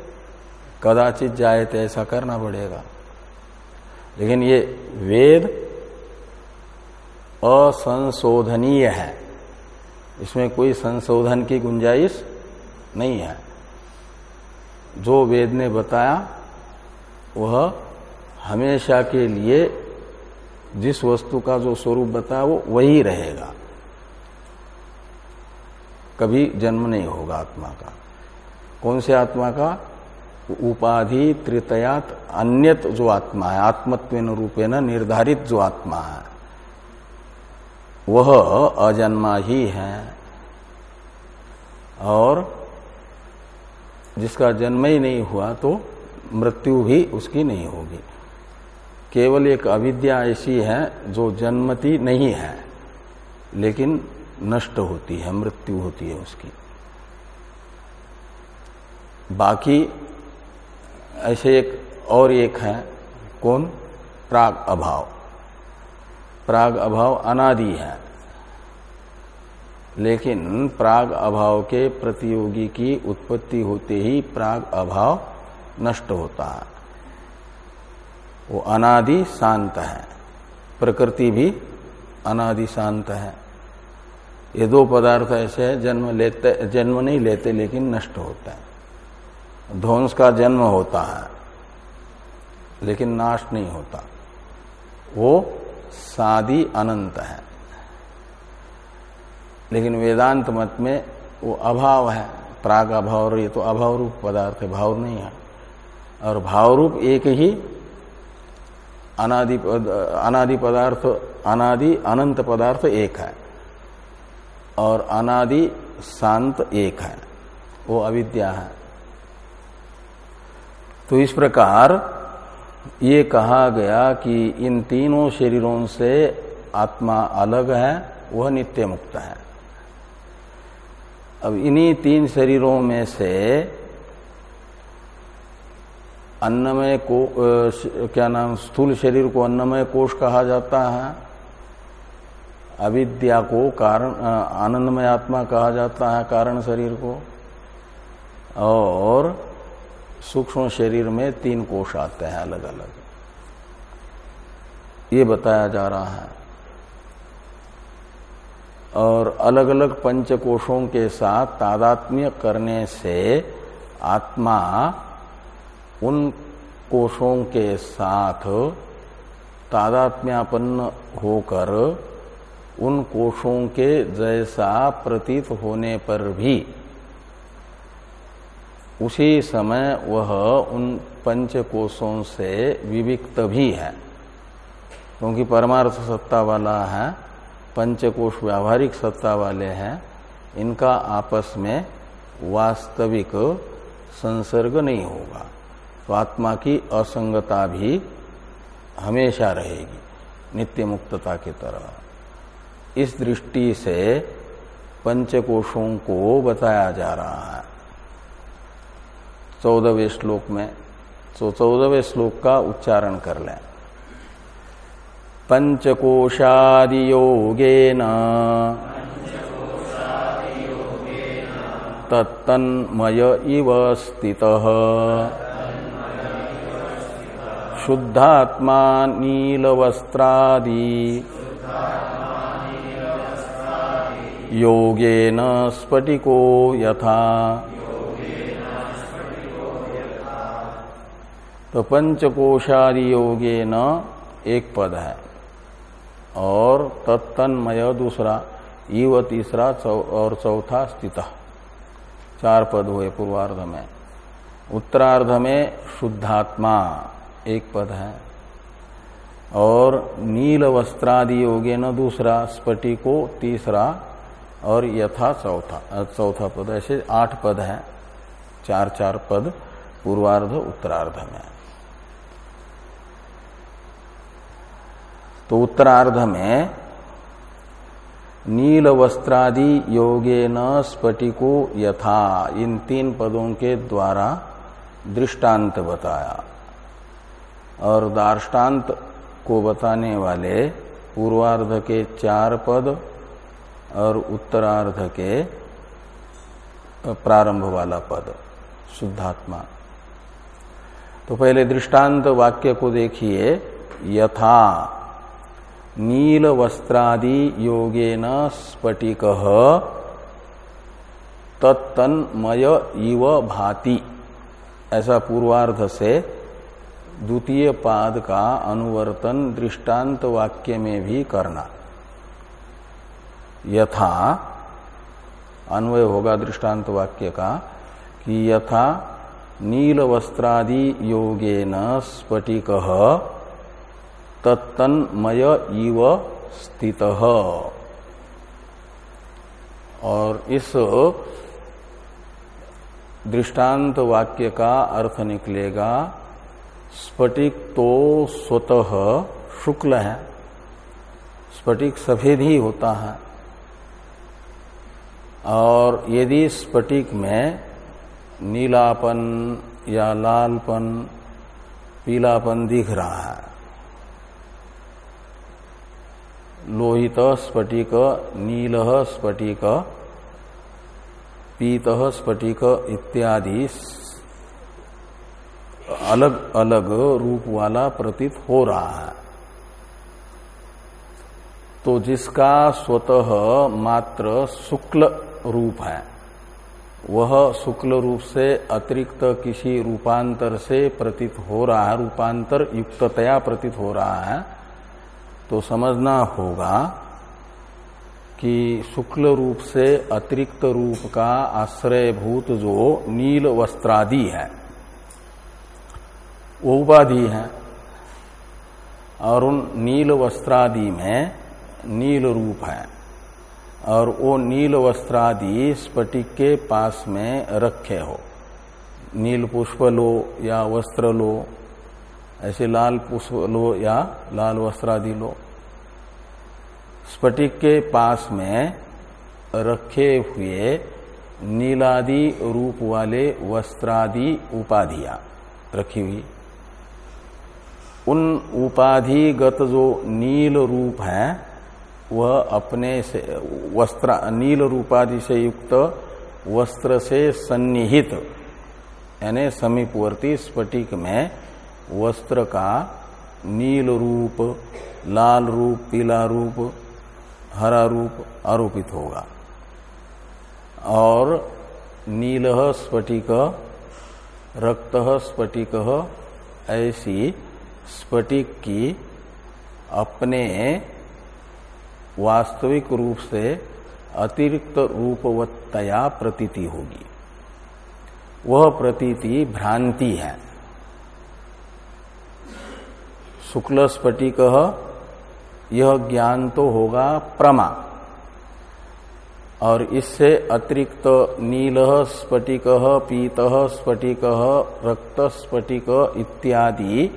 कदाचित जायते, ऐसा करना पड़ेगा। लेकिन ये वेद असंशोधनीय है। इसमें कोई संशोधन की गुंजाइश नहीं है। जो वेद ने बताया, वह हमेशा के लिए जिस वस्तु का जो स्वरूप बताया, वो वही रहेगा। कभी जन्म नहीं होगा आत्मा का। कौन से आत्मा का? उपाधि त्रितयात अन्यत जो आत्मा है आत्मत्व रूपेण निर्धारित जो आत्मा है, वह अजन्मा ही है। और जिसका जन्म ही नहीं हुआ तो मृत्यु भी उसकी नहीं होगी। केवल एक अविद्या ऐसी है जो जन्मती नहीं है, लेकिन नष्ट होती है, मृत्यु होती है उसकी। बाकी ऐसे एक और एक है, कौन? प्राग अभाव। प्राग अभाव अनादि है। लेकिन प्राग अभाव के प्रतियोगी की उत्पत्ति होते ही प्राग अभाव नष्ट होता है। वो अनादि शांत है। प्रकृति भी अनादि शांत है। ये दो पदार्थ ऐसे है, जन्म लेते, जन्म नहीं लेते, लेकिन नष्ट होते हैं। ध्वंस का जन्म होता है, लेकिन नाश नहीं होता। वो सादी अनंत है। लेकिन वेदांत मत में वो अभाव है, प्राग अभाव ये तो अभाव रूप पदार्थ है, भाव नहीं है। और भाव रूप एक ही अनादि अनादि पदार्थ, अनादि अनंत पदार्थ एक है और अनादि शांत एक है, वो अविद्या है। तो इस प्रकार ये कहा गया कि इन तीनों शरीरों से आत्मा अलग है, वह नित्य मुक्त है। अब इन्हीं तीन शरीरों में से अन्नमय को क्या नाम, स्थूल शरीर को अन्नमय कोष कहा जाता है। अविद्या को कारण आनंदमय आत्मा कहा जाता है कारण शरीर को। और सूक्ष्म शरीर में तीन कोष आते हैं अलग अलग ये बताया जा रहा है। और अलग अलग पंच कोषों के साथ तादात्म्य करने से आत्मा उन कोषों के साथ तादात्म्यापन्न होकर उन कोषों के जैसा प्रतीत होने पर भी उसी समय वह उन पंच कोषों से विविक्त भी है। क्योंकि परमार्थ सत्ता वाला है पंचकोश व्यावहारिक सत्ता वाले हैं, इनका आपस में वास्तविक संसर्ग नहीं होगा। तो आत्मा की असंगता भी हमेशा रहेगी नित्य मुक्तता की तरह। इस दृष्टि से पंचकोशों को बताया जा रहा है। चौदहवें श्लोक में तो चौदहवें श्लोक का उच्चारण कर लें। पंचकोशादियोगेन तत्तन्मय इव स्थितः। शुद्धात्मा नीलवस्त्रादि। योगेन स्फटिको यथा। तो पंचकोशादि योगे न एक पद है। और तत्तन्मय दूसरा ईव तीसरा और चौथा स्थित। चार पद हुए पूर्वार्ध में। उत्तरार्ध में शुद्धात्मा, एक पद है। और नील वस्त्रादि योगे न दूसरा, स्फटिको तीसरा, और यथा चौथा चौथा पद, ऐसे आठ पद है। चार चार पद, पूर्वार्ध, उत्तरार्ध में। तो उत्तरार्ध में नील वस्त्रादि योगे न स्फटिको यथा, इन तीन पदों के द्वारा दृष्टांत बताया। और दार्ष्टान्त को बताने वाले पूर्वार्ध के चार पद और उत्तरार्ध के प्रारंभ वाला पद, शुद्धात्मा। तो पहले दृष्टांत वाक्य को देखिए। यथा नील वस्त्रादि योगेन स्फटिक तत्तन्मय इव भाति। ऐसा पूर्वार्ध से द्वितीय पाद का अनुवर्तन दृष्टांत वाक्य में भी करना। यथा अन्वय होगा दृष्टांत वाक्य का कि यथा नील वस्त्रादि योगे न स्फटिक तत्तन्मय इव स्थित। और इस दृष्टांत वाक्य का अर्थ निकलेगा, स्फटिक तो स्वतः शुक्ल है। स्फटिक सफ़ेद ही होता है। और यदि स्फटिक में नीलापन या लालपन, पीलापन दिख रहा है लोहित स्फटिक, नील स्फटिक, पीत स्फटिक इत्यादि अलग अलग रूप वाला प्रतीत हो रहा है। तो जिसका स्वतः मात्र शुक्ल रूप है, वह शुक्ल रूप से अतिरिक्त किसी रूपांतर से प्रतीत हो रहा है, रूपांतर युक्ततया प्रतीत हो रहा है। तो समझना होगा कि शुक्ल रूप से अतिरिक्त रूप का आश्रयभूत जो नील वस्त्रादि है, वो उपाधि है। और उन नील वस्त्रादि में नील रूप है। और वो नील वस्त्रादि स्फटिक के पास में रखे हो। नील पुष्प लो या वस्त्र लो ऐसे लाल पुष्प लो या लाल वस्त्रादि लो। स्फटिक के पास में रखे हुए नीलादि रूप वाले वस्त्रादि उपाधियाँ रखी हुई। उन उपाधिगत जो नील रूप है, वह अपने से वस्त्र, नील रूपादि से युक्त वस्त्र से सन्निहित, यानी समीपवर्ती स्फटिक में वस्त्र का नील रूप, लाल रूप, पीला रूप, हरा रूप आरोपित होगा। और नील स्फटिक, रक्त स्फटिक ऐसी स्फटिक की अपने वास्तविक रूप से अतिरिक्त रूपवत्तया प्रतीति होगी। वह प्रतीति भ्रांति है। शुक्ल स्फटिक यह ज्ञान तो होगा प्रमा। और इससे अतिरिक्त नील स्फटिक, पीत स्फटिक, रक्त स्फटिक इत्यादि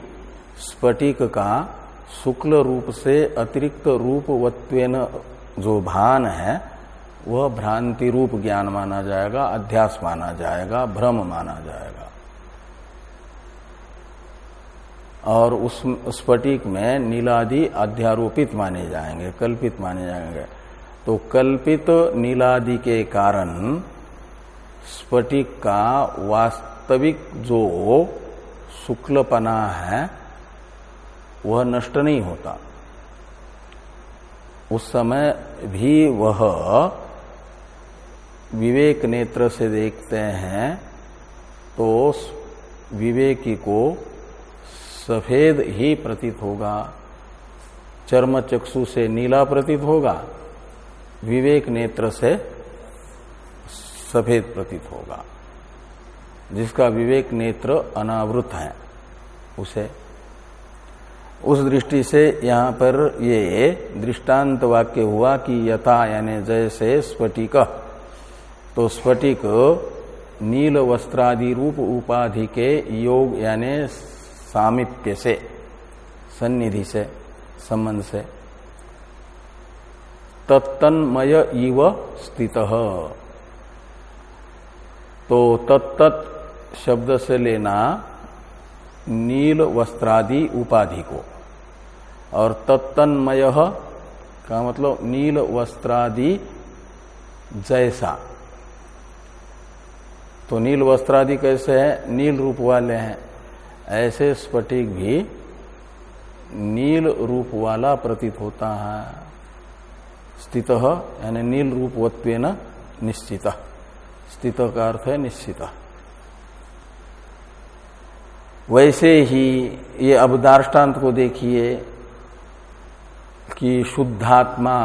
स्फटिक का शुक्ल रूप से अतिरिक्त रूपवत्वेन जो भान है, वह भ्रांति रूप ज्ञान माना जाएगा, अध्यास माना जाएगा, भ्रम माना जाएगा। और उस स्फटिक में नीलादि अध्यारोपित माने जाएँगे, कल्पित माने जाएँगे। तो कल्पित नीलादि के कारण स्फटिक का वास्तविक जो शुक्लपना है, वह नष्ट नहीं होता। उस समय भी वह विवेक नेत्र से देखते हैं तो विवेकी को सफ़ेद ही प्रतीत होगा। चर्म चक्षु से नीला प्रतीत होगा। विवेक नेत्र से सफ़ेद प्रतीत होगा। जिसका विवेक नेत्र अनावृत है, उसे। उस दृष्टि से यहाँ पर ये दृष्टांत वाक्य हुआ कि यथा यानी जैसे स्फटिक। तो स्फटिक नील वस्त्रादि रूप उपाधि के योग यानी सामिप्य से, सन्निधि से, संबंध से। तत्तन्मय इव स्थित। तो तत्त शब्द से लेना नील वस्त्रादि उपाधि को। और तत्तन्मय का मतलब नील वस्त्रादि जैसा। तो नील वस्त्रादि कैसे है? नील रूप वाले हैं। ऐसे स्फटिक भी नील रूप वाला प्रतीत होता है। स्थित, यानी नील रूपवत्व निश्चित। स्थित का अर्थ है निश्चित। वैसे ही ये अब दार्टान्त को देखिए कि शुद्धात्मा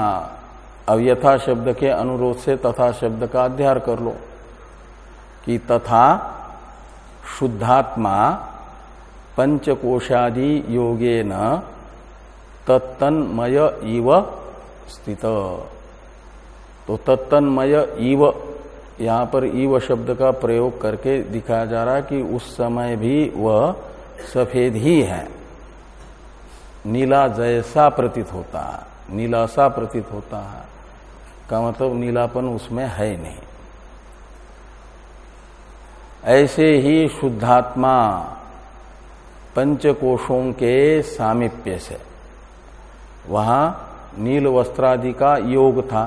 अब यथा शब्द के अनुरोध से तथा शब्द का अध्यार कर लो कि तथा शुद्धात्मा पंचकोशादि योगे न तत्तन्मय इव स्थित। तो तत्तन्मय इव, यहाँ पर ईव शब्द का प्रयोग करके दिखाया जा रहा कि उस समय भी वह सफ़ेद ही है। नीला जैसा प्रतीत होता है नीला सा प्रतीत होता है। का मतलब नीलापन उसमें है नहीं। ऐसे ही शुद्धात्मा पंचकोशों के सामिप्य से। वहाँ नील वस्त्रादि का योग था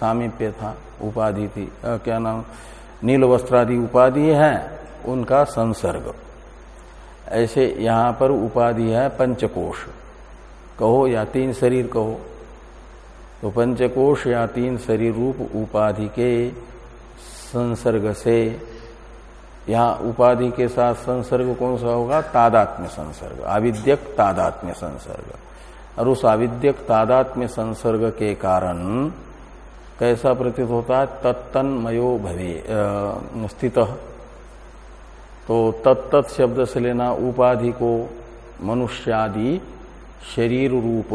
सामिप्य था उपाधि थी। आ, क्या नाम? नील वस्त्रादि उपाधि है उनका संसर्ग। ऐसे यहाँ पर उपाधि है पंचकोश। कहो या तीन शरीर कहो तो पंचकोश या तीन शरीर रूप उपाधि के संसर्ग से यहाँ उपाधि के साथ संसर्ग कौन सा होगा? तादात्म्य संसर्ग। आविद्यक तादात्म्य संसर्ग। और उस आविद्यक तादात्म्य संसर्ग के कारण कैसा प्रतीत होता है? तत्तन्मयो भवे स्थित। तो तत्त शब्द से लेना उपाधि को मनुष्यादि शरीर रूप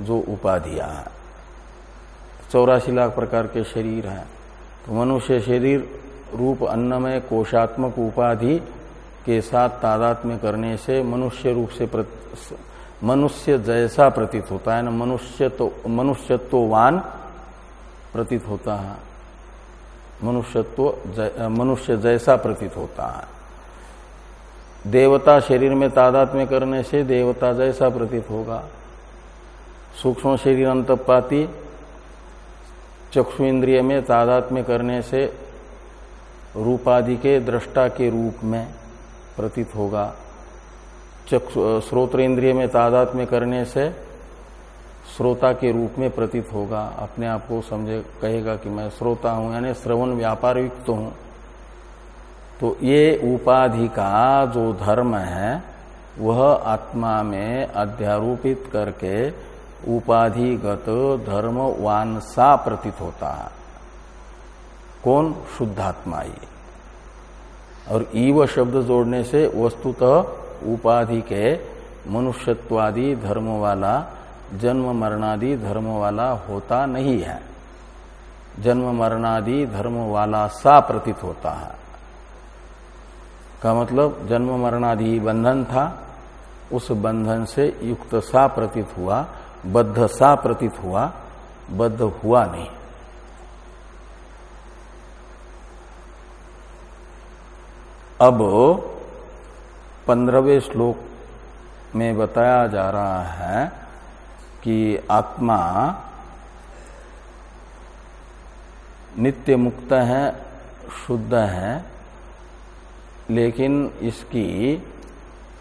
जो उपाधियाँ है। चौरासी लाख प्रकार के शरीर हैं। तो मनुष्य शरीर रूप अन्नमय कोशात्मक उपाधि के साथ तादात्म्य करने से मनुष्य रूप से मनुष्य जैसा प्रतीत होता है ना, मनुष्य तो मनुष्यत्ववान प्रतीत होता है। मनुष्यत्व मनुष्य जैसा प्रतीत होता है। देवता शरीर में तादात्म्य करने से देवता जैसा प्रतीत होगा। सूक्ष्म शरीर अंतपाती, चक्षु इंद्रिय में तादात्म्य करने से रूपादि के दृष्टा के रूप में प्रतीत होगा। चक्षु इंद्रिय में तादात्म्य करने से श्रोता के रूप में प्रतीत होगा। अपने आप को समझे, कहेगा कि मैं श्रोता हूँ, यानी श्रवण व्यापार युक्त हूँ। तो ये उपाधि का जो धर्म है, वह आत्मा में अध्यारोपित करके उपाधिगत धर्मवान सा प्रतीत होता है। कौन? शुद्धात्मा ये और ईव शब्द जोड़ने से वस्तुतः उपाधि के मनुष्यत्वादि धर्म वाला जन्म मरणादि धर्म वाला होता नहीं है। जन्म मरणादि धर्म वाला सा प्रतीत होता है। का मतलब जन्म मरणादि बंधन था, उस बंधन से युक्त सा प्रतीत हुआ, बद्ध सा प्रतीत हुआ, बद्ध हुआ नहीं। अब पंद्रहवें श्लोक में बताया जा रहा है कि आत्मा नित्य मुक्त है, शुद्ध है, लेकिन इसकी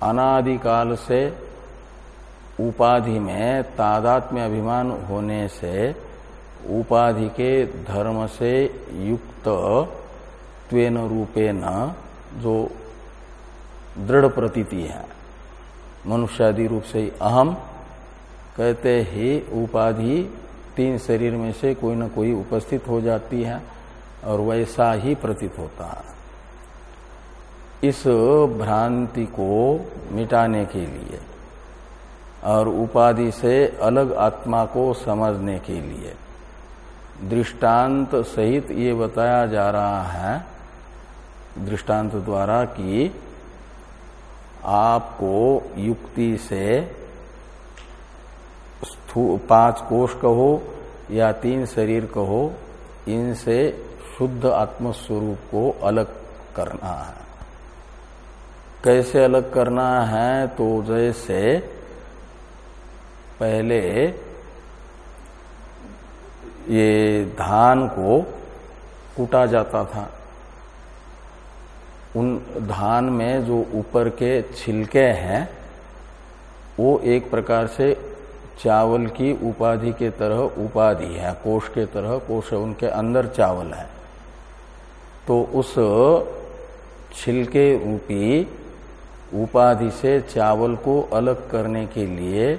अनादिकाल से उपाधि में तादात्म्य अभिमान होने से उपाधि के धर्म से युक्त त्वेन रूपेण जो दृढ़ प्रतीति है। मनुष्यादि रूप से अहम, कहते ही उपाधि, तीन शरीर में से कोई न कोई उपस्थित हो जाती है और वैसा ही प्रतीत होता है। इस भ्रांति को मिटाने के लिए और उपाधि से अलग आत्मा को समझने के लिए दृष्टांत सहित ये बताया जा रहा है दृष्टांत द्वारा कि आपको युक्ति से पाँच कोष कहो या तीन शरीर कहो, इनसे शुद्ध आत्मस्वरूप को अलग करना है। कैसे अलग करना है? तो जैसे पहले ये धान को कूटा जाता था। उन धान में जो ऊपर के छिलके हैं, वो एक प्रकार से चावल की उपाधि के तरह उपाधि है, कोष के तरह कोष उनके अंदर चावल है। तो उस छिलके रूपी उपाधि से चावल को अलग करने के लिए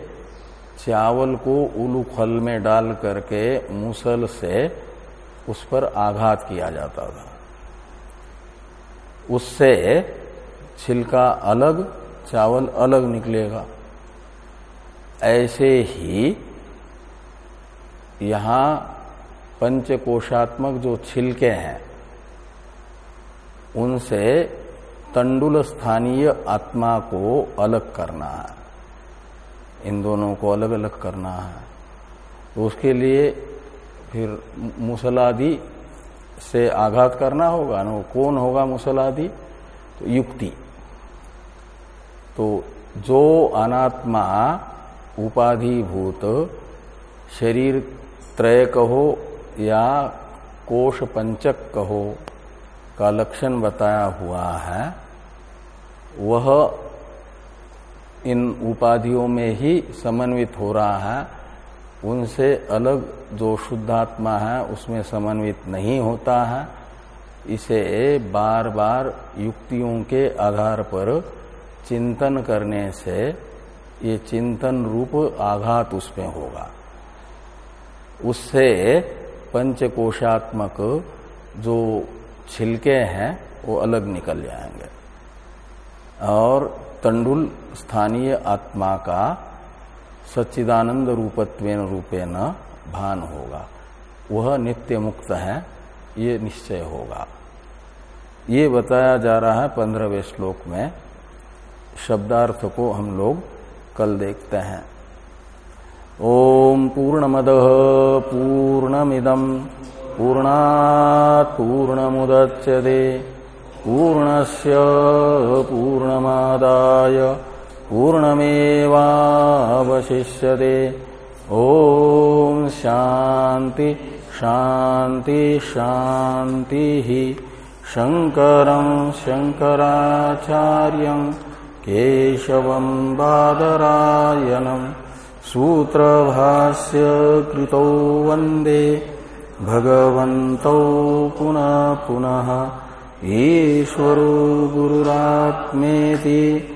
चावल को उलू उलूखल में डाल करके मुसल से उस पर आघात किया जाता था। उससे छिलका अलग, चावल अलग निकलेगा। ऐसे ही यहाँ पंचकोशात्मक जो छिलके हैं, उनसे तंडुल स्थानीय आत्मा को अलग करना है। इन दोनों को अलग अलग करना है। तो उसके लिए फिर मुसलादि से आघात करना होगा, ना कौन होगा मुसलादि? तो युक्ति। तो जो अनात्मा उपाधिभूत, शरीर त्रय कहो या कोष पंचक कहो का लक्षण बताया हुआ है, वह इन उपाधियों में ही समन्वित हो रहा है। उनसे अलग जो शुद्धात्मा है, उसमें समन्वित नहीं होता है। इसे बार बार युक्तियों के आधार पर चिंतन करने से ये चिंतन रूप आघात उसमें होगा। उससे पंचकोशात्मक जो छिलके हैं, वो अलग निकल जाएँगे। और तंडुल स्थानीय आत्मा का सच्चिदानंद रूपत्वेन रूपेण भान होगा। वह नित्य मुक्त है, ये निश्चय होगा। ये बताया जा रहा है पंद्रहवें श्लोक में, शब्दार्थ को हम लोग कल देखते हैं। ओम पूर्ण पूर्णमद पूर्णमिदम पूर्णात् पूर्णमुदच्यते, पूर्णस्य पूर्णमादाय। पूर्णमेवावशिष्यते। ओम शांति शांति शांति शङ्करं शङ्कराचार्यं, केशवं बादरायणम् सूत्रभास्य कृतौ वंदे। भगवन्तौ पुनः पुनः। ईश्वरो गुरुरात्मेति।